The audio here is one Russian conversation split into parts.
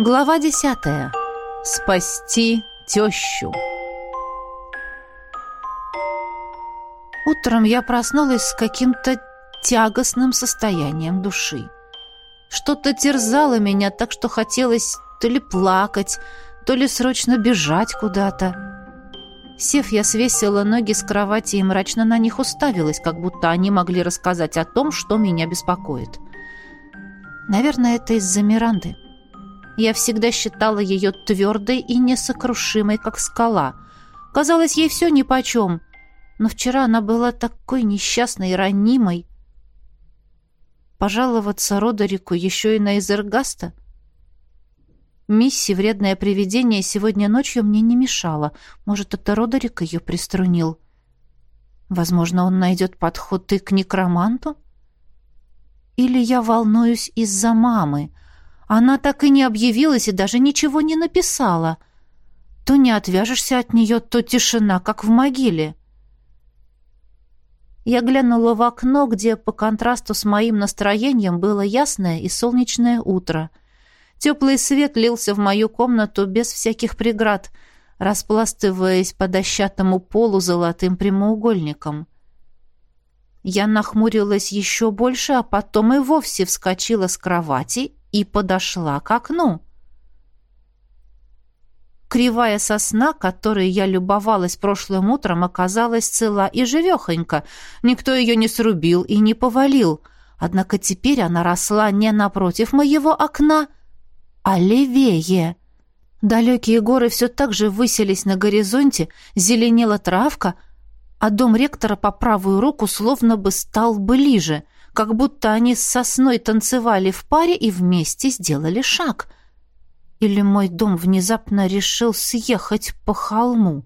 Глава десятая. Спасти тещу. Утром я проснулась с каким-то тягостным состоянием души. Что-то терзало меня так, что хотелось то ли плакать, то ли срочно бежать куда-то. Сев, я свесила ноги с кровати и мрачно на них уставилась, как будто они могли рассказать о том, что меня беспокоит. Наверное, это из-за Миранды. Я всегда считала ее твердой и несокрушимой, как скала. Казалось, ей все нипочем. Но вчера она была такой несчастной и ранимой. Пожаловаться Родерику еще и на Изергаста? Мисси, вредное привидение, сегодня ночью мне не мешала. Может, это Родерик ее приструнил? Возможно, он найдет подход и к некроманту? Или я волнуюсь из-за мамы — она так и не объявилась и даже ничего не написала. То не отвяжешься от нее, то тишина, как в могиле. Я глянула в окно, где по контрасту с моим настроением было ясное и солнечное утро. Теплый свет лился в мою комнату без всяких преград, распластываясь по дощатому полу золотым прямоугольником. Я нахмурилась еще больше, а потом и вовсе вскочила с кровати и подошла к окну. Кривая сосна, которой я любовалась прошлым утром, оказалась цела и живехонька. Никто ее не срубил и не повалил. Однако теперь она росла не напротив моего окна, а левее. Далекие горы все так же высились на горизонте, зеленела травка, а дом ректора по правую руку словно бы стал ближе — как будто они с сосной танцевали в паре и вместе сделали шаг. Или мой дом внезапно решил съехать по холму.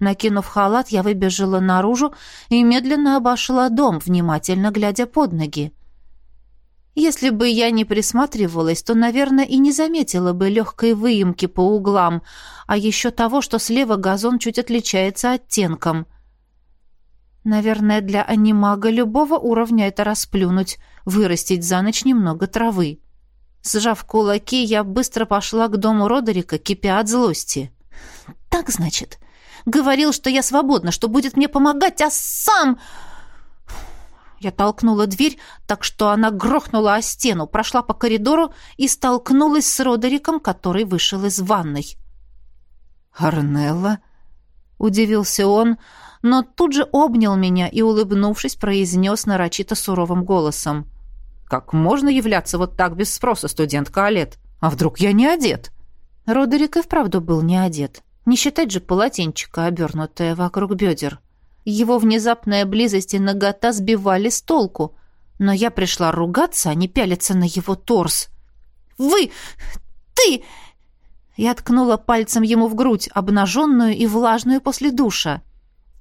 Накинув халат, я выбежала наружу и медленно обошла дом, внимательно глядя под ноги. Если бы я не присматривалась, то, наверное, и не заметила бы легкой выемки по углам, а еще того, что слева газон чуть отличается оттенком. Наверное, для анимага любого уровня это расплюнуть, вырастить за ночь немного травы. Сжав кулаки, я быстро пошла к дому Родерика, кипя от злости. «Так, значит, говорил, что я свободна, что будет мне помогать, а сам...» Я толкнула дверь, так что она грохнула о стену, прошла по коридору и столкнулась с Родериком, который вышел из ванной. «Арнелла?» — удивился он, — но тут же обнял меня и, улыбнувшись, произнес нарочито суровым голосом. «Как можно являться вот так без спроса, студентка Олет? А вдруг я не одет?» Родерик и вправду был не одет. Не считать же полотенчика, обернутое вокруг бедер. Его внезапная близость и нагота сбивали с толку. Но я пришла ругаться, а не пялиться на его торс. «Вы! Ты!» Я ткнула пальцем ему в грудь, обнаженную и влажную после душа.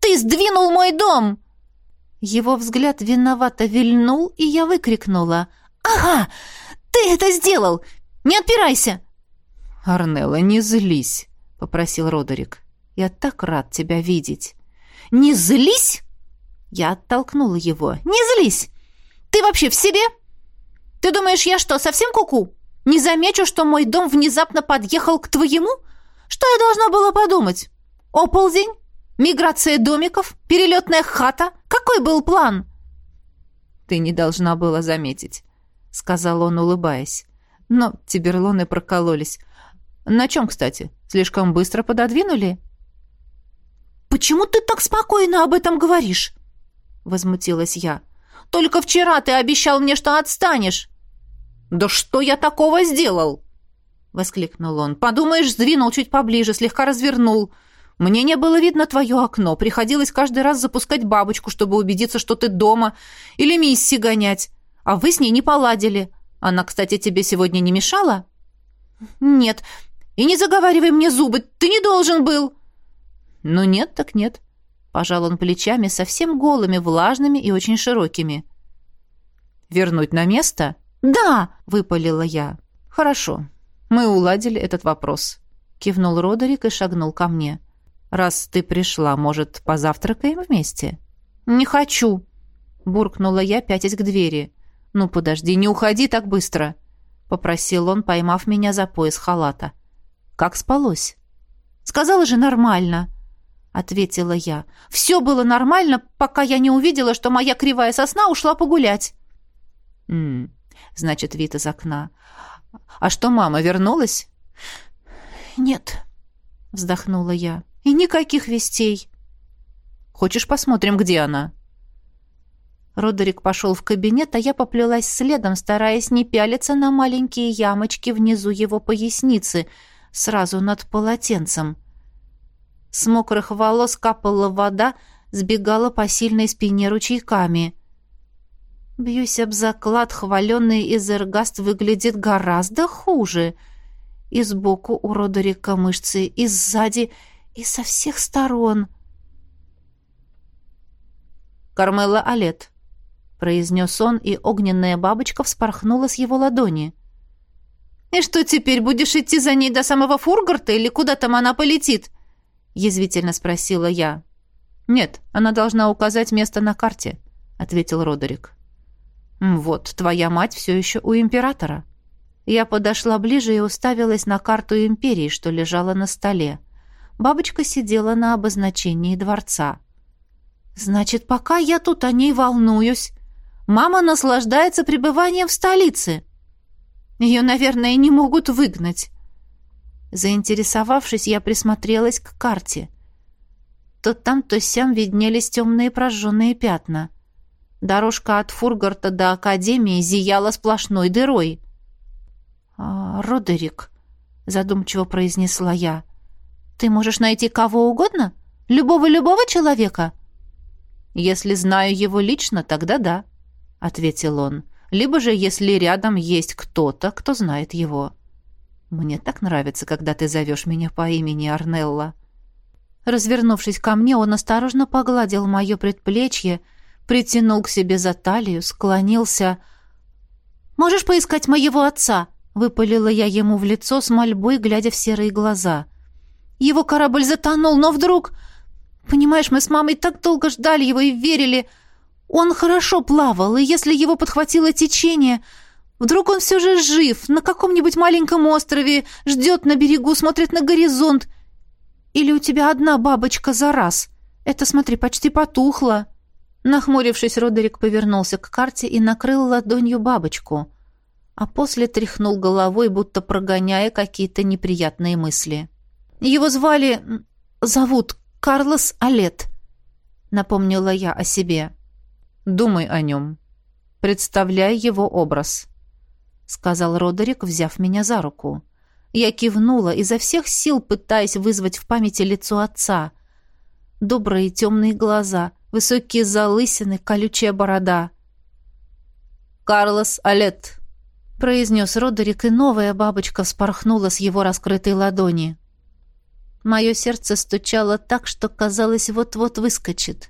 Ты сдвинул мой дом!» Его взгляд виновато вильнул, и я выкрикнула. «Ага! Ты это сделал! Не отпирайся!» «Арнелла, не злись!» — попросил Родерик. «Я так рад тебя видеть!» «Не злись?» Я оттолкнула его. «Не злись! Ты вообще в себе? Ты думаешь, я что, совсем куку? -ку? Не замечу, что мой дом внезапно подъехал к твоему? Что я должна была подумать? Оползень? Миграция домиков? Перелетная хата? Какой был план?» «Ты не должна была заметить», — сказал он, улыбаясь. «Но тиберлоны прокололись. На чем, кстати? Слишком быстро пододвинули?» «Почему ты так спокойно об этом говоришь?» — возмутилась я. «Только вчера ты обещал мне, что отстанешь». «Да что я такого сделал?» — воскликнул он. «Подумаешь, сдвинул чуть поближе, слегка развернул. Мне не было видно твое окно. Приходилось каждый раз запускать бабочку, чтобы убедиться, что ты дома, или мисси гонять. А вы с ней не поладили. Она, кстати, тебе сегодня не мешала? Нет. И не заговаривай мне зубы. Ты не должен был. Ну нет, так нет. Пожал он плечами, совсем голыми, влажными и очень широкими. Вернуть на место? Да, выпалила я. Хорошо. Мы уладили этот вопрос. Кивнул Родерик и шагнул ко мне. — Раз ты пришла, может, позавтракаем вместе?» «Не хочу», — буркнула я, пятясь к двери. «Ну, подожди, не уходи так быстро», — попросил он, поймав меня за пояс халата. «Как спалось?» «Сказала же нормально», — ответила я. «Все было нормально, пока я не увидела, что моя кривая сосна ушла погулять». «М -м, значит, вид из окна. А что, мама вернулась?» «Нет», — вздохнула я. «И никаких вестей». «Хочешь, посмотрим, где она?» Родерик пошел в кабинет, а я поплелась следом, стараясь не пялиться на маленькие ямочки внизу его поясницы, сразу над полотенцем. С мокрых волос капала вода, сбегала по сильной спине ручейками. Бьюсь об заклад, хваленный Изергаст выглядит гораздо хуже. И сбоку у Родерика мышцы, и сзади, и со всех сторон. Кармела Алет произнес он, и огненная бабочка вспорхнула с его ладони. «И что теперь, будешь идти за ней до самого Фургарта, или куда там она полетит?» — язвительно спросила я. «Нет, она должна указать место на карте», — ответил Родерик. «Вот, твоя мать все еще у императора». Я подошла ближе и уставилась на карту империи, что лежала на столе. Бабочка сидела на обозначении дворца. «Значит, пока я тут о ней волнуюсь, Мама наслаждается пребыванием в столице. Ее, наверное, не могут выгнать. Заинтересовавшись, я присмотрелась к карте. То там, то сям виднелись темные прожженные пятна. Дорожка от Фургарта до Академии зияла сплошной дырой. «А, «Родерик», — задумчиво произнесла я, — «ты можешь найти кого угодно? Любого-любого человека?» «Если знаю его лично, тогда да», ответил он. Либо же, если рядом есть кто-то, кто знает его. Мне так нравится, когда ты зовешь меня по имени Арнелла. Развернувшись ко мне, он осторожно погладил мое предплечье, притянул к себе за талию, склонился. «Можешь поискать моего отца?» — выпалила я ему в лицо с мольбой, глядя в серые глаза. «Его корабль затонул, но вдруг...» «Понимаешь, мы с мамой так долго ждали его и верили...» Он хорошо плавал, и если его подхватило течение, вдруг он все же жив, на каком-нибудь маленьком острове, ждет на берегу, смотрит на горизонт. Или у тебя одна бабочка за раз? Это, смотри, почти потухло. Нахмурившись, Родерик повернулся к карте и накрыл ладонью бабочку, а после тряхнул головой, будто прогоняя какие-то неприятные мысли. Его звали... зовут Карлос Алет, напомнила я о себе. Думай о нем. Представляй его образ», — сказал Родерик, взяв меня за руку. Я кивнула, изо всех сил пытаясь вызвать в памяти лицо отца. Добрые темные глаза, высокие залысины, колючая борода. «Карлос Алет», — произнес Родерик, и новая бабочка вспорхнула с его раскрытой ладони. Мое сердце стучало так, что казалось, вот-вот выскочит.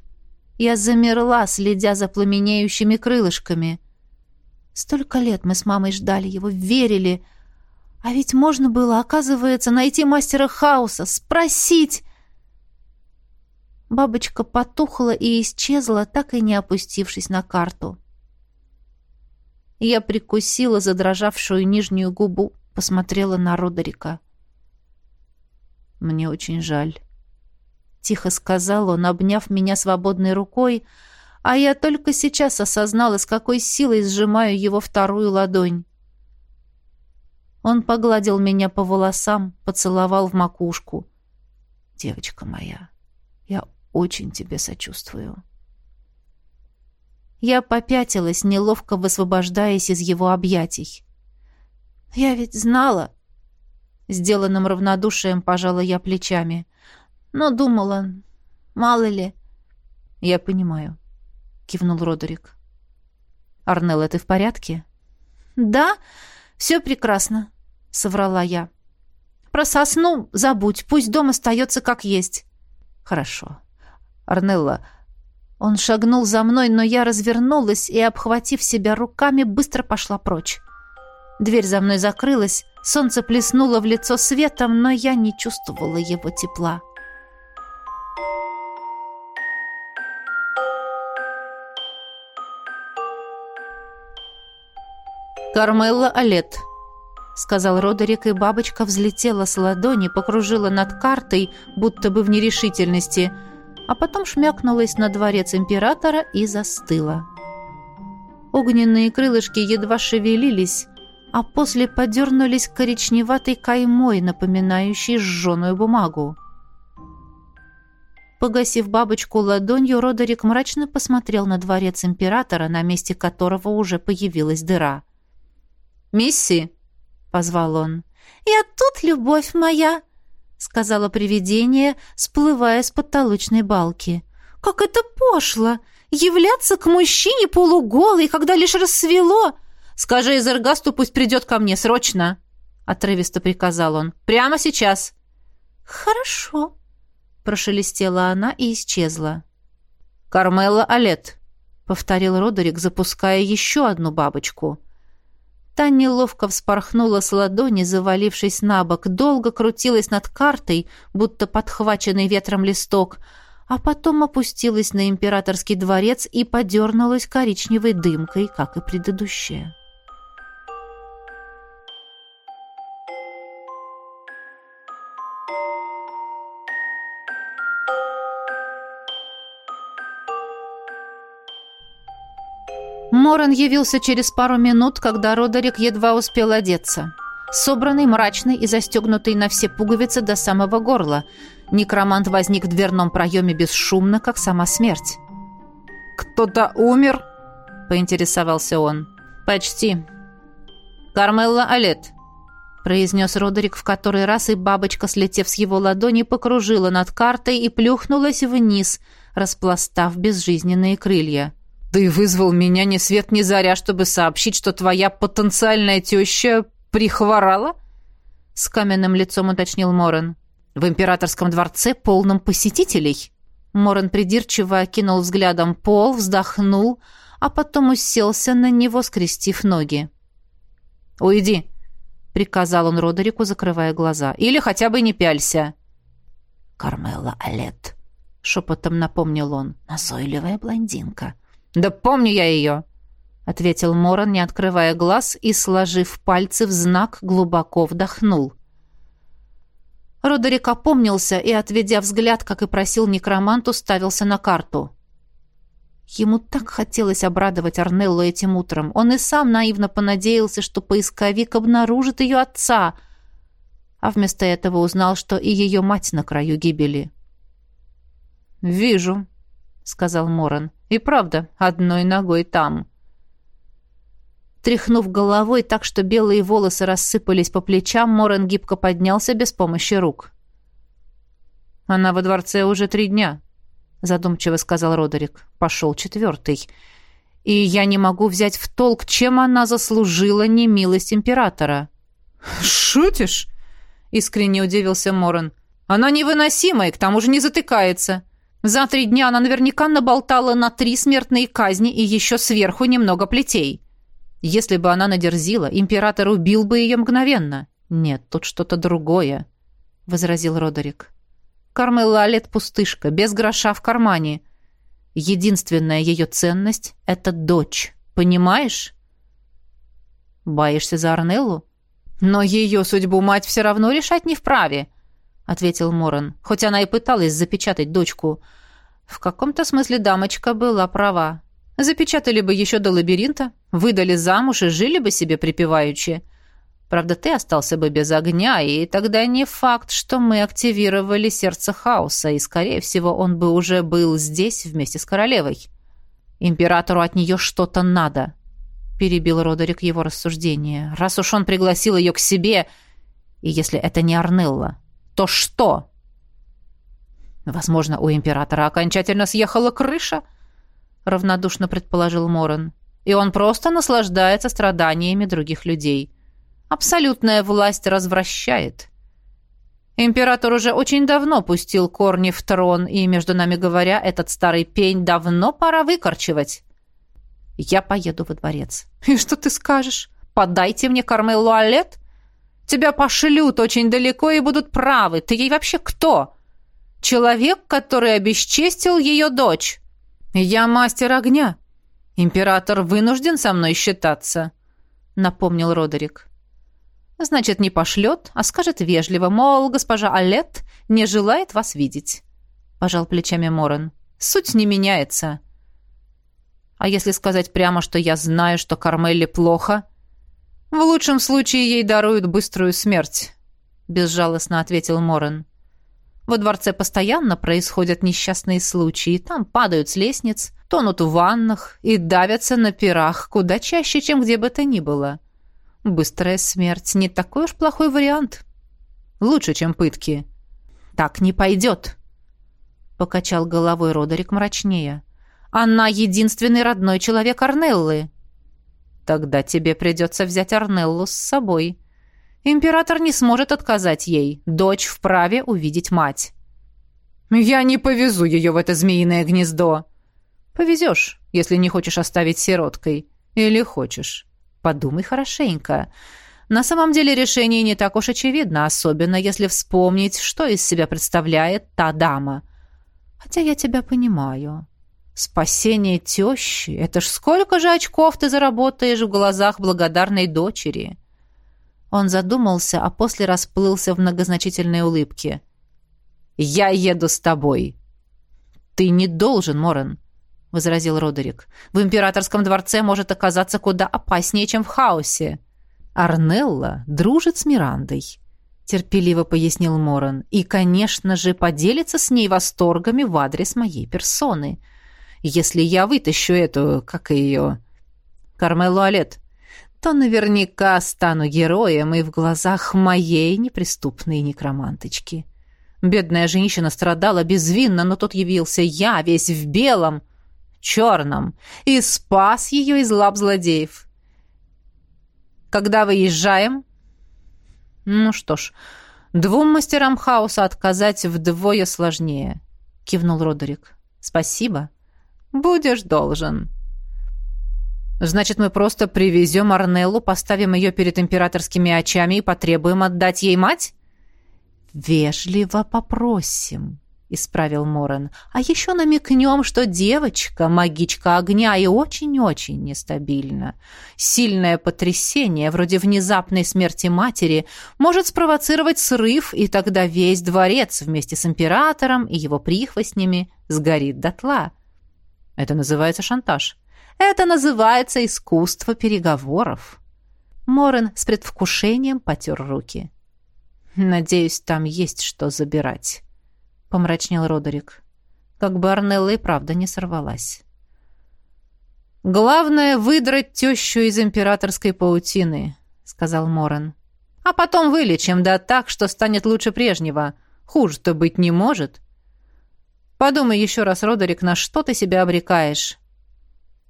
Я замерла, следя за пламенеющими крылышками. Столько лет мы с мамой ждали его, верили. А ведь можно было, оказывается, найти мастера хаоса, спросить. Бабочка потухла и исчезла, так и не опустившись на карту. Я прикусила задрожавшую нижнюю губу, посмотрела на Родерика. «Мне очень жаль». — тихо сказал он, обняв меня свободной рукой, а я только сейчас осознала, с какой силой сжимаю его вторую ладонь. Он погладил меня по волосам, поцеловал в макушку. «Девочка моя, я очень тебе сочувствую». Я попятилась, неловко высвобождаясь из его объятий. «Я ведь знала...» Сделанным равнодушием пожала я плечами но думала, мало ли. Я понимаю, кивнул Родерик. Арнелла, ты в порядке? Да, все прекрасно, соврала я. Про сосну забудь, пусть дом остается как есть. Хорошо. Арнелла, он шагнул за мной, но я развернулась и, обхватив себя руками, быстро пошла прочь. Дверь за мной закрылась, солнце плеснуло в лицо светом, но я не чувствовала его тепла. Кармелла Алет. — сказал Родерик, и бабочка взлетела с ладони, покружила над картой, будто бы в нерешительности, а потом шмякнулась на дворец императора и застыла. Огненные крылышки едва шевелились, а после подернулись коричневатой каймой, напоминающей сжженную бумагу. Погасив бабочку ладонью, Родерик мрачно посмотрел на дворец императора, на месте которого уже появилась дыра. «Мисси!» — позвал он. «Я тут, любовь моя!» — сказала привидение, сплывая с потолочной балки. «Как это пошло! Являться к мужчине полуголой, когда лишь рассвело!» «Скажи Эзергасту, пусть придет ко мне срочно!» — отрывисто приказал он. «Прямо сейчас!» «Хорошо!» — прошелестела она и исчезла. «Кармелла Алет!» — повторил Родерик, запуская еще одну бабочку — Та неловко вспорхнула с ладони, завалившись на бок, долго крутилась над картой, будто подхваченный ветром листок, а потом опустилась на императорский дворец и подернулась коричневой дымкой, как и предыдущая. Моран явился через пару минут, когда Родерик едва успел одеться. Собранный, мрачный и застегнутый на все пуговицы до самого горла. Некромант возник в дверном проеме бесшумно, как сама смерть. «Кто-то умер?» — поинтересовался он. «Почти. Кармелла Алет», — произнес Родерик в который раз, и бабочка, слетев с его ладони, покружила над картой и плюхнулась вниз, распластав безжизненные крылья. «Ты вызвал меня ни свет ни заря, чтобы сообщить, что твоя потенциальная теща прихворала?» С каменным лицом уточнил Морен. «В императорском дворце полном посетителей?» Морен придирчиво окинул взглядом пол, вздохнул, а потом уселся на него, скрестив ноги. «Уйди», — приказал он Родерику, закрывая глаза. «Или хотя бы не пялься». «Кармела Алет», — шепотом напомнил он, — «назойливая блондинка». «Да помню я ее!» — ответил Моран, не открывая глаз и, сложив пальцы в знак, глубоко вдохнул. Родерик опомнился и, отведя взгляд, как и просил некромант, уставился на карту. Ему так хотелось обрадовать Арнеллу этим утром. Он и сам наивно понадеялся, что поисковик обнаружит ее отца, а вместо этого узнал, что и ее мать на краю гибели. «Вижу», — сказал Моран. «И правда, одной ногой там». Тряхнув головой так, что белые волосы рассыпались по плечам, Моран гибко поднялся без помощи рук. «Она во дворце уже три дня», — задумчиво сказал Родерик. «Пошел четвертый. И я не могу взять в толк, чем она заслужила немилость императора». «Шутишь?» — искренне удивился Моран. «Она невыносимая к тому же не затыкается. За три дня она наверняка наболтала на три смертные казни и еще сверху немного плетей. Если бы она надерзила, император убил бы ее мгновенно. Нет, тут что-то другое, — возразил Родерик. Кармелла Лет пустышка, без гроша в кармане. Единственная ее ценность — это дочь. Понимаешь? Боишься за Арнеллу? Но ее судьбу мать все равно решать не вправе. —— ответил Моран, хоть она и пыталась запечатать дочку. В каком-то смысле дамочка была права. Запечатали бы еще до лабиринта, выдали замуж и жили бы себе припеваючи. Правда, ты остался бы без огня, и тогда не факт, что мы активировали сердце хаоса, и, скорее всего, он бы уже был здесь вместе с королевой. Императору от нее что-то надо, — перебил Родерик его рассуждение. Раз уж он пригласил ее к себе, и если это не Арнелла, то что? Возможно, у императора окончательно съехала крыша, равнодушно предположил Моран. И он просто наслаждается страданиями других людей. Абсолютная власть развращает. Император уже очень давно пустил корни в трон, и, между нами говоря, этот старый пень давно пора выкорчевать. Я поеду во дворец. И что ты скажешь? Подайте мне Кармеллу Алет? Тебя пошлют очень далеко и будут правы. Ты ей вообще кто? Человек, который обесчестил ее дочь. Я мастер огня. Император вынужден со мной считаться, напомнил Родерик. Значит, не пошлет, а скажет вежливо, мол, госпожа Алет не желает вас видеть. Пожал плечами Морен. Суть не меняется. А если сказать прямо, что я знаю, что Кармелле плохо, в лучшем случае ей даруют быструю смерть, безжалостно ответил Морен. Во дворце постоянно происходят несчастные случаи. Там падают с лестниц, тонут в ваннах и давятся на пирах куда чаще, чем где бы то ни было. — Быстрая смерть не такой уж плохой вариант. Лучше, чем пытки. Так не пойдет. Покачал головой Родерик мрачнее. Она единственный родной человек Арнеллы. Тогда тебе придется взять Арнеллу с собой. Император не сможет отказать ей. Дочь вправе увидеть мать. Я не повезу ее в это змеиное гнездо. Повезешь, если не хочешь оставить сироткой. Или хочешь. Подумай хорошенько. На самом деле решение не так уж очевидно, особенно если вспомнить, что из себя представляет та дама. Хотя я тебя понимаю. Спасение тещи — это ж сколько же очков ты заработаешь в глазах благодарной дочери?» Он задумался, а после расплылся в многозначительной улыбке. «Я еду с тобой». «Ты не должен, Морен. — возразил Родерик. «В императорском дворце может оказаться куда опаснее, чем в хаосе». «Арнелла дружит с Мирандой», — терпеливо пояснил Моран, «и, конечно же, поделится с ней восторгами в адрес моей персоны. Если я вытащу эту, как ее, Кармелу Алет, то наверняка стану героем и в глазах моей неприступной некроманточки». Бедная женщина страдала безвинно, но тут явился я, весь в белом, черном, и спас ее из лап злодеев. Когда выезжаем? Ну что ж, двум мастерам хаоса отказать вдвое сложнее, кивнул Родерик. Спасибо. Будешь должен. Значит, мы просто привезем Арнеллу, поставим ее перед императорскими очами и потребуем отдать ей мать? Вежливо попросим, исправил Морен. А еще намекнем, что девочка — магичка огня и очень-очень нестабильна. Сильное потрясение, вроде внезапной смерти матери, может спровоцировать срыв, и тогда весь дворец вместе с императором и его прихвостнями сгорит дотла. Это называется шантаж. Это называется искусство переговоров. Морен с предвкушением потер руки. «Надеюсь, там есть что забирать» помрачнел Родерик. Как бы Арнелла и правда не сорвалась. «Главное — выдрать тещу из императорской паутины», — сказал Моран. «А потом вылечим, да так, что станет лучше прежнего. Хуже-то быть не может. Подумай еще раз, Родерик, на что ты себя обрекаешь?»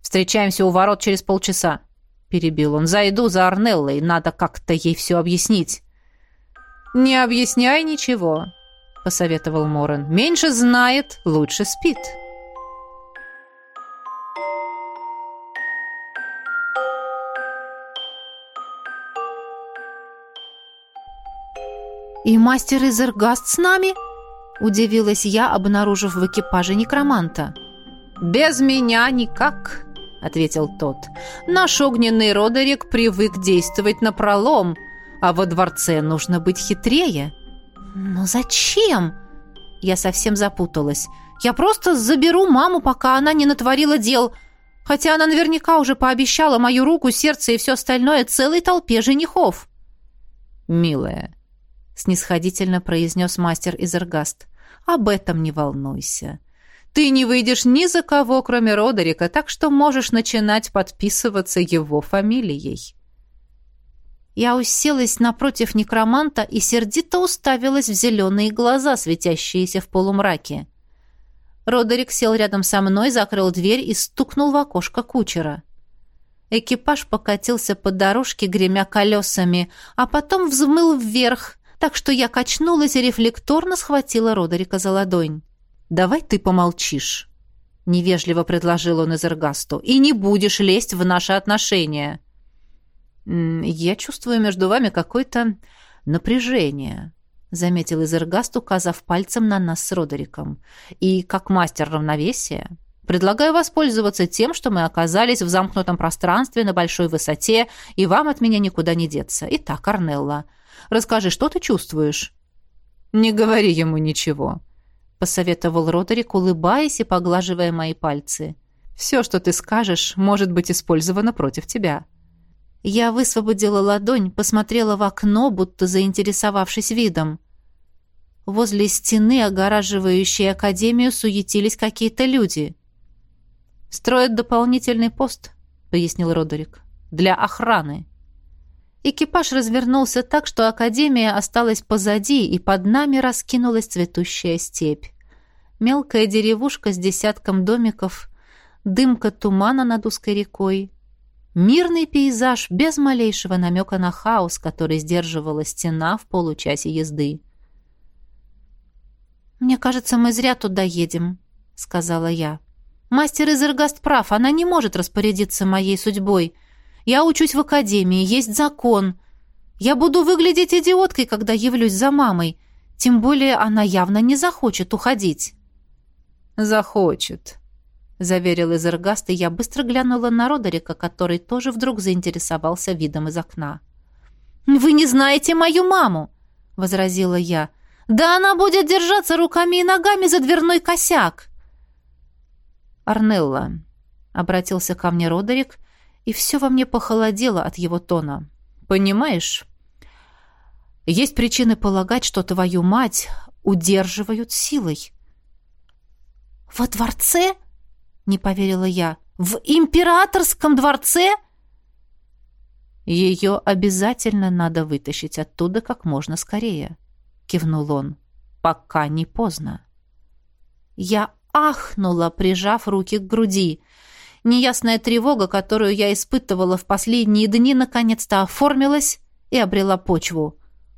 «Встречаемся у ворот через полчаса», — перебил он. «Зайду за Арнеллой, надо как-то ей все объяснить». «Не объясняй ничего. — посоветовал Моран. «Меньше знает, лучше спит». «И мастер Изергаст с нами?» — удивилась я, обнаружив в экипаже некроманта. «Без меня никак», — ответил тот. «Наш огненный Родерик привык действовать напролом, а во дворце нужно быть хитрее». «Но зачем?» Я совсем запуталась. «Я просто заберу маму, пока она не натворила дел, хотя она наверняка уже пообещала мою руку, сердце и все остальное целой толпе женихов». «Милая», — снисходительно произнес мастер Изергаст, — «об этом не волнуйся. Ты не выйдешь ни за кого, кроме Родерика, так что можешь начинать подписываться его фамилией». Я уселась напротив некроманта и сердито уставилась в зеленые глаза, светящиеся в полумраке. Родерик сел рядом со мной, закрыл дверь и стукнул в окошко кучера. Экипаж покатился по дорожке, гремя колесами, а потом взмыл вверх, так что я качнулась и рефлекторно схватила Родерика за ладонь. «Давай ты помолчишь», — невежливо предложил он Эзергасту, «и не будешь лезть в наши отношения». «Я чувствую между вами какое-то напряжение», — заметил Изергаст, указав пальцем на нас с Родериком. «И как мастер равновесия Предлагаю воспользоваться тем, что мы оказались в замкнутом пространстве на большой высоте, и вам от меня никуда не деться. Итак, Арнелла, расскажи, что ты чувствуешь?» «Не говори ему ничего», — посоветовал Родерик, улыбаясь и поглаживая мои пальцы. «Все, что ты скажешь, может быть использовано против тебя». Я высвободила ладонь, посмотрела в окно, будто заинтересовавшись видом. Возле стены, огораживающей академию, суетились какие-то люди. «Строят дополнительный пост», — пояснил Родерик, — «для охраны». Экипаж развернулся так, что Академия осталась позади, и под нами раскинулась цветущая степь. Мелкая деревушка с десятком домиков, дымка тумана над узкой рекой. Мирный пейзаж без малейшего намека на хаос, который сдерживала стена в получасе езды. «Мне кажется, мы зря туда едем», — сказала я. «Мастер Изергаст прав, она не может распорядиться моей судьбой». Я учусь в академии, есть закон. Я буду выглядеть идиоткой, когда явлюсь за мамой. Тем более она явно не захочет уходить». «Захочет», — заверил Изергаст, и я быстро глянула на Родерика, который тоже вдруг заинтересовался видом из окна. «Вы не знаете мою маму!» — возразила я. «Да она будет держаться руками и ногами за дверной косяк!» «Арнелла», — обратился ко мне Родерик, — и все во мне похолодело от его тона. «Понимаешь, есть причины полагать, что твою мать удерживают силой». «Во дворце?» — не поверила я. «В императорском дворце?» «Ее обязательно надо вытащить оттуда как можно скорее», — кивнул он. «Пока не поздно». Я ахнула, прижав руки к груди. Неясная тревога, которую я испытывала в последние дни, наконец-то оформилась и обрела почву.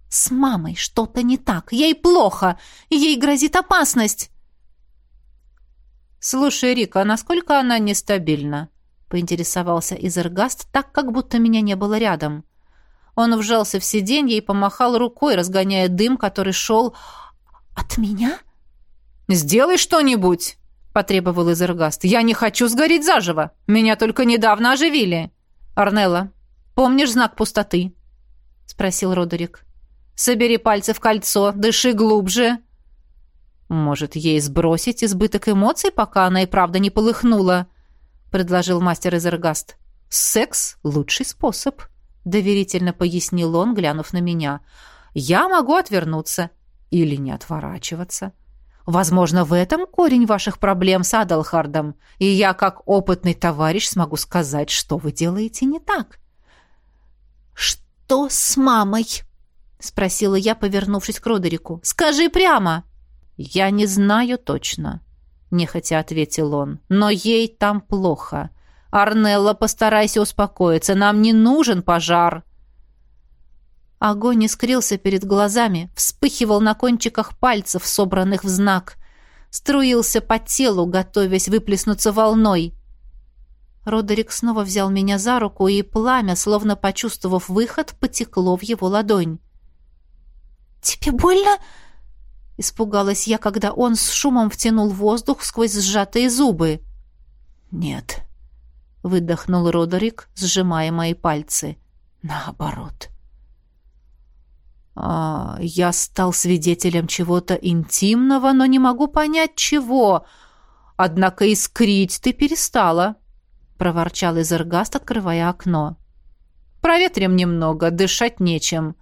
С мамой что-то не так. Ей плохо. Ей грозит опасность. «Слушай, Рика, а насколько она нестабильна?» — поинтересовался Изергаст, так, как будто меня не было рядом. Он вжался в сиденье и помахал рукой, разгоняя дым, который шел... «От меня?» «Сделай что-нибудь!» Потребовал Изергаст. «Я не хочу сгореть заживо. Меня только недавно оживили». «Арнелла, помнишь знак пустоты?» — спросил Родерик. «Собери пальцы в кольцо, дыши глубже». «Может, ей сбросить избыток эмоций, пока она и правда не полыхнула?» — предложил мастер Изергаст. «Секс — лучший способ», — доверительно пояснил он, глянув на меня. «Я могу отвернуться или не отворачиваться». Возможно, в этом корень ваших проблем с Адалхардом, и я, как опытный товарищ, смогу сказать, что вы делаете не так». «Что с мамой?» — спросила я, повернувшись к Родерику. «Скажи прямо!» «Я не знаю точно», — нехотя ответил он, — «но ей там плохо. Арнелла, постарайся успокоиться, нам не нужен пожар». Огонь искрился перед глазами, вспыхивал на кончиках пальцев, собранных в знак. Струился по телу, готовясь выплеснуться волной. Родерик снова взял меня за руку, и пламя, словно почувствовав выход, потекло в его ладонь. «Тебе больно?» — испугалась я, когда он с шумом втянул воздух сквозь сжатые зубы. «Нет», — выдохнул Родерик, сжимая мои пальцы. «Наоборот». А, я стал свидетелем чего-то интимного, но не могу понять чего. Однако искрить ты перестала, проворчал Изергаст, открывая окно. Проветрим немного, дышать нечем.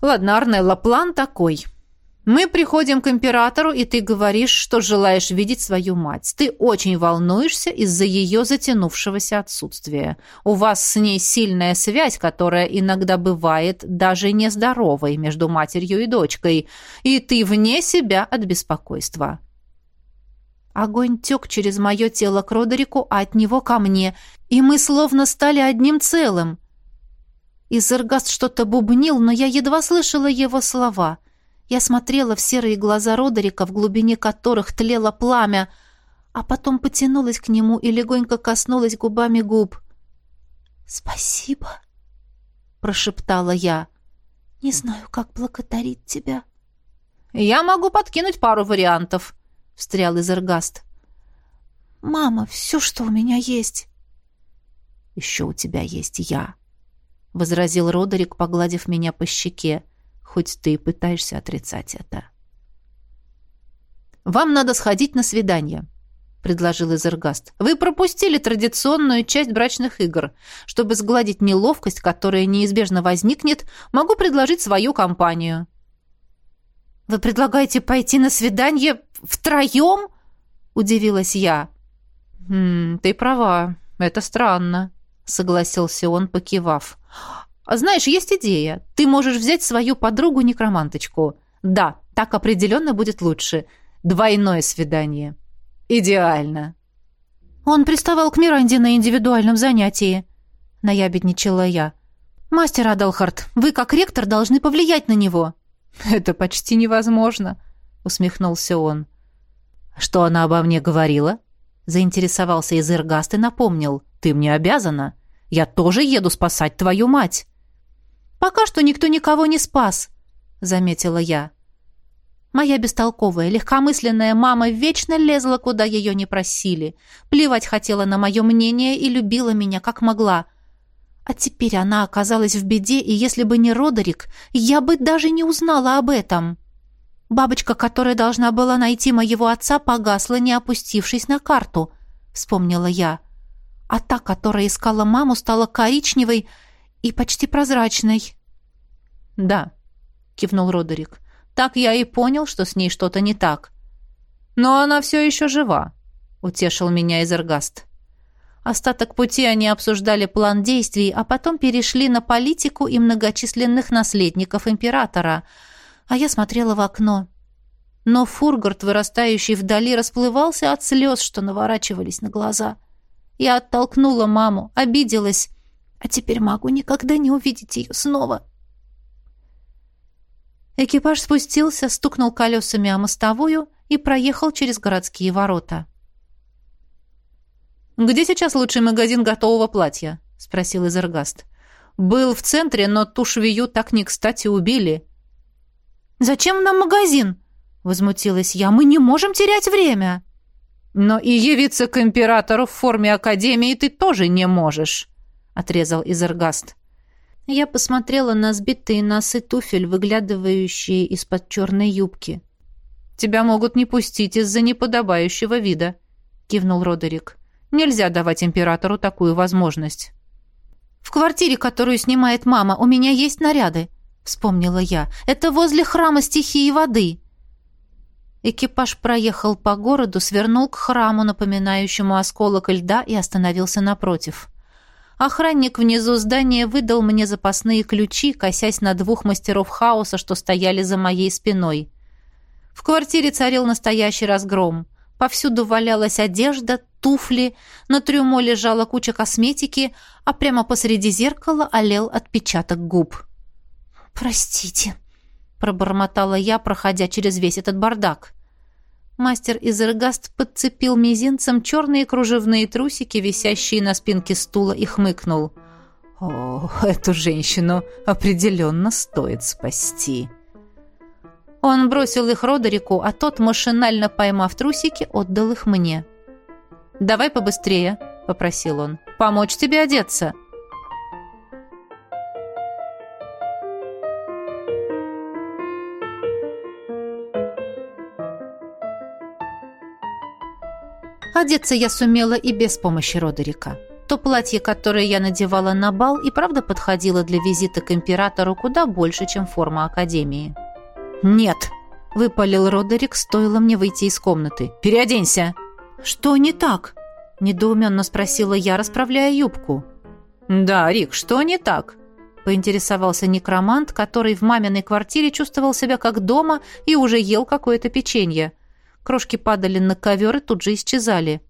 Ладно, Арнелла, план такой. Мы приходим к императору, и ты говоришь, что желаешь видеть свою мать. Ты очень волнуешься из-за ее затянувшегося отсутствия. У вас с ней сильная связь, которая иногда бывает даже нездоровой между матерью и дочкой, и ты вне себя от беспокойства. Огонь тек через мое тело к Родерику, а от него ко мне, и мы словно стали одним целым. Изергаст что-то бубнил, но я едва слышала его слова — я смотрела в серые глаза Родерика, в глубине которых тлело пламя, а потом потянулась к нему и легонько коснулась губами губ. «Спасибо», — прошептала я. «Не знаю, как благодарить тебя». «Я могу подкинуть пару вариантов», — встрял Изергаст. «Мама, все, что у меня есть». «Еще у тебя есть я», — возразил Родерик, погладив меня по щеке, хоть ты и пытаешься отрицать это. «Вам надо сходить на свидание», — предложил Изергаст. «Вы пропустили традиционную часть брачных игр. Чтобы сгладить неловкость, которая неизбежно возникнет, могу предложить свою компанию». «Вы предлагаете пойти на свидание втроем?» — удивилась я. «Хм, ты права. Это странно», — согласился он, покивав. «А знаешь, есть идея. Ты можешь взять свою подругу-некроманточку. Да, так определенно будет лучше. Двойное свидание». Идеально. Он приставал к Миранде на индивидуальном занятии. Наябедничала я. Мастер Адалхарт, вы как ректор должны повлиять на него. Это почти невозможно, усмехнулся он. Что она обо мне говорила? Заинтересовался Изергаст и напомнил. Ты мне обязана. Я тоже еду спасать твою мать. Пока что никто никого не спас, заметила я. Моя бестолковая, легкомысленная мама вечно лезла, куда ее не просили. Плевать хотела на мое мнение и любила меня, как могла. А теперь она оказалась в беде, и если бы не Родерик, я бы даже не узнала об этом. Бабочка, которая должна была найти моего отца, погасла, не опустившись на карту, вспомнила я. А та, которая искала маму, стала коричневой и почти прозрачной. «Да», — кивнул Родерик. Так я и понял, что с ней что-то не так. Но она все еще жива, утешил меня Изергаст. Остаток пути они обсуждали план действий, а потом перешли на политику и многочисленных наследников императора. А я смотрела в окно. Но фургард, вырастающий вдали, расплывался от слез, что наворачивались на глаза. Я оттолкнула маму, обиделась, а теперь могу никогда не увидеть ее снова. Экипаж спустился, стукнул колесами о мостовую и проехал через городские ворота. «Где сейчас лучший магазин готового платья?» — спросил Изергаст. «Был в центре, но ту швею так не кстати убили». «Зачем нам магазин?» — возмутилась я. «Мы не можем терять время». «Но и явиться к императору в форме академии ты тоже не можешь», — отрезал Изергаст. Я посмотрела на сбитые носы туфель, выглядывающие из-под черной юбки. «Тебя могут не пустить из-за неподобающего вида», — кивнул Родерик. «Нельзя давать императору такую возможность». «В квартире, которую снимает мама, у меня есть наряды», — вспомнила я. «Это возле храма стихии воды». Экипаж проехал по городу, свернул к храму, напоминающему осколок льда, и остановился напротив. Охранник внизу здания выдал мне запасные ключи, косясь на двух мастеров хаоса, что стояли за моей спиной. В квартире царил настоящий разгром. Повсюду валялась одежда, туфли, на трюмо лежала куча косметики, а прямо посреди зеркала олел отпечаток губ. «Простите», — пробормотала я, проходя через весь этот бардак. Мастер Изергаст подцепил мизинцем черные кружевные трусики, висящие на спинке стула, и хмыкнул. «О, эту женщину определенно стоит спасти». Он бросил их Родерику, а тот, машинально поймав трусики, отдал их мне. «Давай побыстрее», — попросил он. «Помочь тебе одеться». Одеться я сумела и без помощи Родерика. То платье, которое я надевала на бал, и правда подходило для визита к императору куда больше, чем форма академии. «Нет!» — выпалил Родерик, стоило мне выйти из комнаты. «Переоденься!» «Что не так?» — недоуменно спросила я, расправляя юбку. «Да, Рик, что не так?» — поинтересовался некромант, который в маминой квартире чувствовал себя как дома и уже ел какое-то печенье. Крошки падали на ковер и тут же исчезали.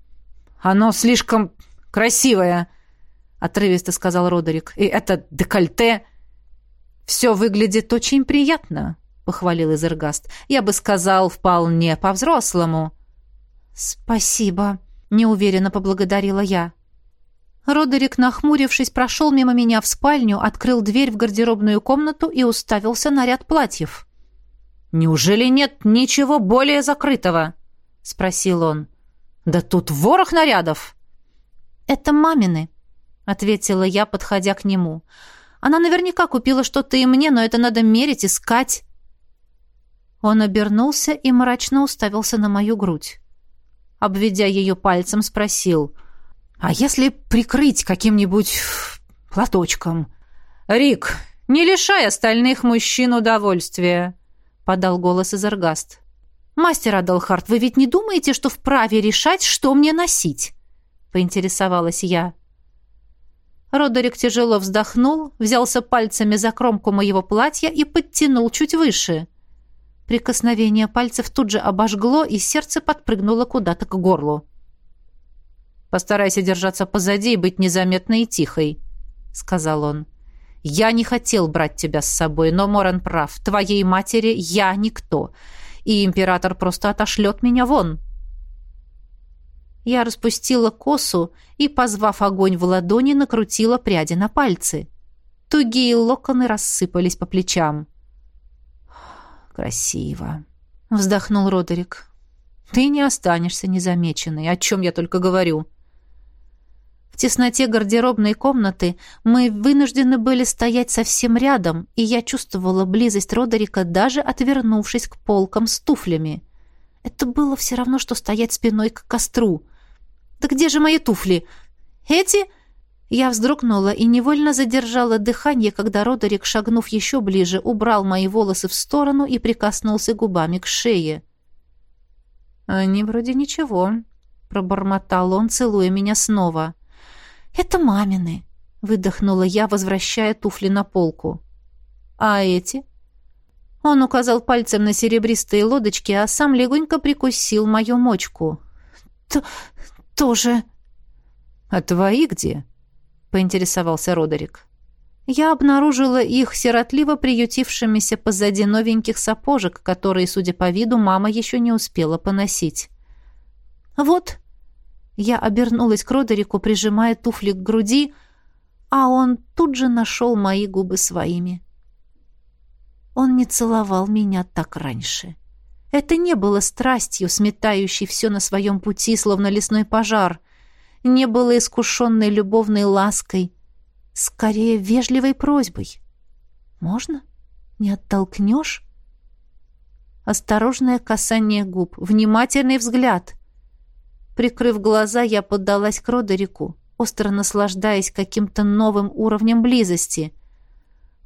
«Оно слишком красивое», — отрывисто сказал Родерик. «И это декольте...» «Все выглядит очень приятно», — похвалил Изергаст. «Я бы сказал, вполне по-взрослому». «Спасибо», — неуверенно поблагодарила я. Родерик, нахмурившись, прошел мимо меня в спальню, открыл дверь в гардеробную комнату и уставился на ряд платьев. «Неужели нет ничего более закрытого?» — спросил он. Да тут ворох нарядов!» «Это мамины», — ответила я, подходя к нему. «Она наверняка купила что-то и мне, но это надо мерить, искать». Он обернулся и мрачно уставился на мою грудь. Обведя ее пальцем, спросил. «А если прикрыть каким-нибудь платочком?» «Рик, не лишай остальных мужчин удовольствия», — подал голос Изергаст. «Мастер Адалхарт, вы ведь не думаете, что вправе решать, что мне носить?» — поинтересовалась я. Родерик тяжело вздохнул, взялся пальцами за кромку моего платья и подтянул чуть выше. Прикосновение пальцев тут же обожгло, и сердце подпрыгнуло куда-то к горлу. «Постарайся держаться позади и быть незаметной и тихой», — сказал он. «Я не хотел брать тебя с собой, но Моран прав. Твоей матери я никто, и император просто отошлет меня вон». Я распустила косу и, позвав огонь в ладони, накрутила пряди на пальцы. Тугие локоны рассыпались по плечам. «Красиво», — вздохнул Родерик. «Ты не останешься незамеченной, о чем я только говорю». В тесноте гардеробной комнаты мы вынуждены были стоять совсем рядом, и я чувствовала близость Родерика, даже отвернувшись к полкам с туфлями. Это было все равно, что стоять спиной к костру. «Да где же мои туфли? Эти?» Я вздрогнула и невольно задержала дыхание, когда Родерик, шагнув еще ближе, убрал мои волосы в сторону и прикоснулся губами к шее. «Они вроде ничего», — пробормотал он, целуя меня снова. «Это мамины», — выдохнула я, возвращая туфли на полку. «А эти?» Он указал пальцем на серебристые лодочки, а сам легонько прикусил мою мочку. «Т «Тоже...» «А твои где?» — поинтересовался Родерик. Я обнаружила их сиротливо приютившимися позади новеньких сапожек, которые, судя по виду, мама еще не успела поносить. «Вот», я обернулась к Родерику, прижимая туфли к груди, а он тут же нашел мои губы своими. Он не целовал меня так раньше. Это не было страстью, сметающей все на своем пути, словно лесной пожар. Не было искушенной любовной лаской. Скорее, вежливой просьбой. «Можно? Не оттолкнешь?» Осторожное касание губ, внимательный взгляд — Прикрыв глаза, я поддалась к Родерику, остро наслаждаясь каким-то новым уровнем близости.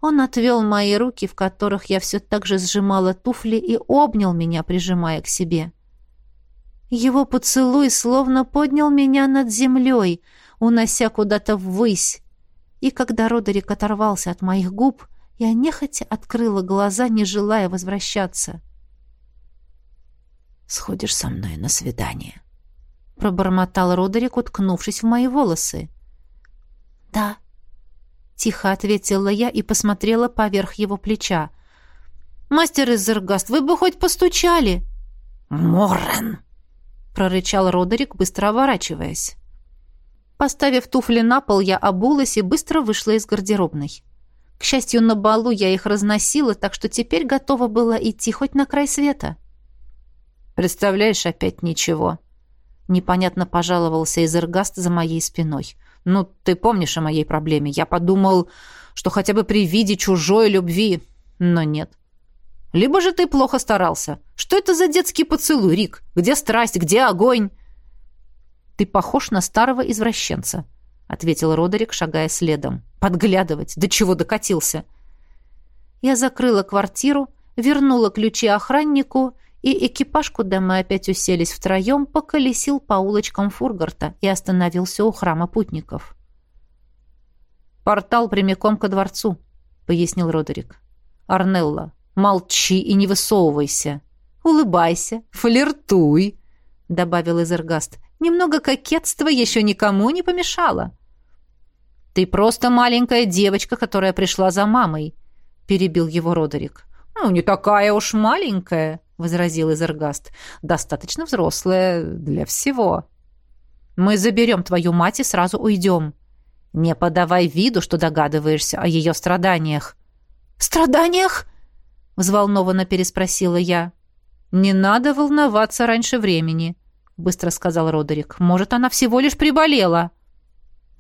Он отвел мои руки, в которых я все так же сжимала туфли, и обнял меня, прижимая к себе. Его поцелуй словно поднял меня над землей, унося куда-то ввысь. И когда Родерик оторвался от моих губ, я нехотя открыла глаза, не желая возвращаться. «Сходишь со мной на свидание?» Пробормотал Родерик, уткнувшись в мои волосы. «Да», — тихо ответила я и посмотрела поверх его плеча. «Мастер Изергаст, вы бы хоть постучали!» «Моррен!» — прорычал Родерик, быстро оборачиваясь. Поставив туфли на пол, я обулась и быстро вышла из гардеробной. К счастью, на балу я их разносила, так что теперь готова была идти хоть на край света. «Представляешь, опять ничего», Непонятно пожаловался Изергаст за моей спиной. «Ну, ты помнишь о моей проблеме. Я подумал, что хотя бы при виде чужой любви... Но нет. Либо же ты плохо старался. Что это за детский поцелуй, Рик? Где страсть, где огонь?» «Ты похож на старого извращенца», — ответил Родерик, шагая следом. «Подглядывать. До чего докатился?» Я закрыла квартиру, вернула ключи охраннику и экипаж, куда мы опять уселись втроем, поколесил по улочкам Фургарта и остановился у храма путников. «Портал прямиком ко дворцу», — пояснил Родерик. «Арнелла, молчи и не высовывайся. Улыбайся, флиртуй», — добавил Изергаст. «Немного кокетства еще никому не помешало». «Ты просто маленькая девочка, которая пришла за мамой», — перебил его Родерик. «Ну, не такая уж маленькая», — возразил Изергаст. «Достаточно взрослая для всего». «Мы заберем твою мать и сразу уйдем. Не подавай виду, что догадываешься о ее страданиях». «Страданиях?» — взволнованно переспросила я. «Не надо волноваться раньше времени», —— быстро сказал Родерик. «Может, она всего лишь приболела?»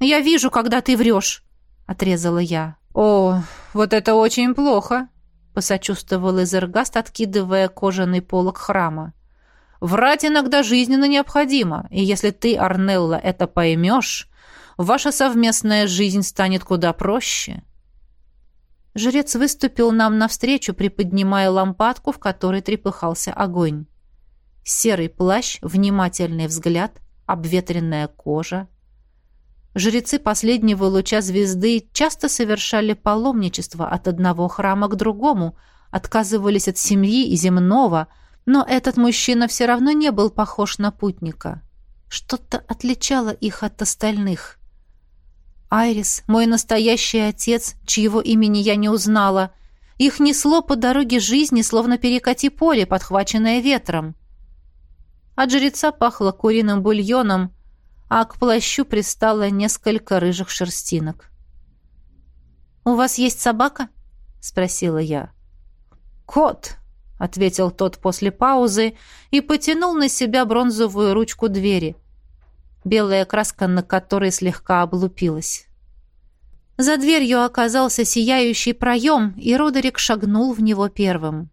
«Я вижу, когда ты врешь», — отрезала я. «О, вот это очень плохо», — посочувствовал Изергаст, откидывая кожаный полог храма. «Врать иногда жизненно необходимо, и если ты, Арнелла, это поймешь, ваша совместная жизнь станет куда проще». Жрец выступил нам навстречу, приподнимая лампадку, в которой трепыхался огонь. Серый плащ, внимательный взгляд, обветренная кожа. Жрецы последнего луча звезды часто совершали паломничество от одного храма к другому, отказывались от семьи и земного, но этот мужчина все равно не был похож на путника. Что-то отличало их от остальных. Айрис, мой настоящий отец, чьего имени я не узнала, их несло по дороге жизни, словно перекати поле, подхваченное ветром. От жреца пахло куриным бульоном, а к плащу пристало несколько рыжих шерстинок. «У вас есть собака?» — спросила я. «Кот!» — ответил тот после паузы и потянул на себя бронзовую ручку двери белая краска на которой слегка облупилась. За дверью оказался сияющий проем, и Родерик шагнул в него первым.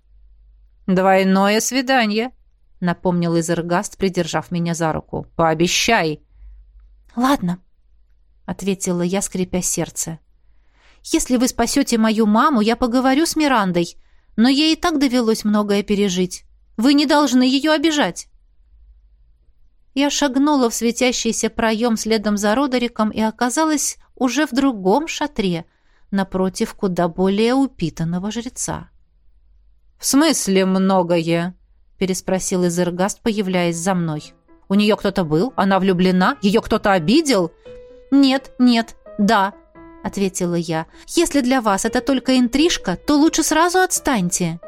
«Двойное свидание», — напомнил Изергаст, придержав меня за руку. «Пообещай». «Ладно», — ответила я, скрипя сердце. «Если вы спасете мою маму, я поговорю с Мирандой, но ей и так довелось многое пережить. Вы не должны ее обижать». Я шагнула в светящийся проем следом за Родериком и оказалась уже в другом шатре, напротив куда более упитанного жреца. «В смысле многое?» — переспросил Изергаст, появляясь за мной. «У нее кто-то был? Она влюблена? Ее кто-то обидел?» «Нет, нет, да», — ответила я. «Если для вас это только интрижка, то лучше сразу отстаньте».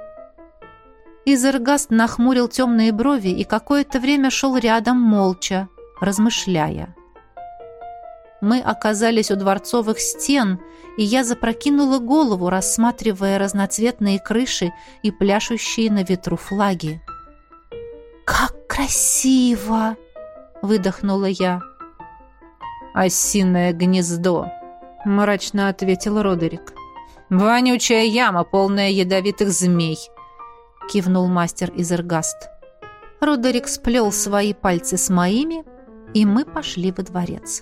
Изергаст нахмурил темные брови и какое-то время шел рядом молча, размышляя. Мы оказались у дворцовых стен, и я запрокинула голову, рассматривая разноцветные крыши и пляшущие на ветру флаги. «Как красиво!» — выдохнула я. «Осиное гнездо!» — мрачно ответил Родерик. «Вонючая яма, полная ядовитых змей!» — кивнул мастер Изергаст. Родерик сплел свои пальцы с моими, и мы пошли во дворец.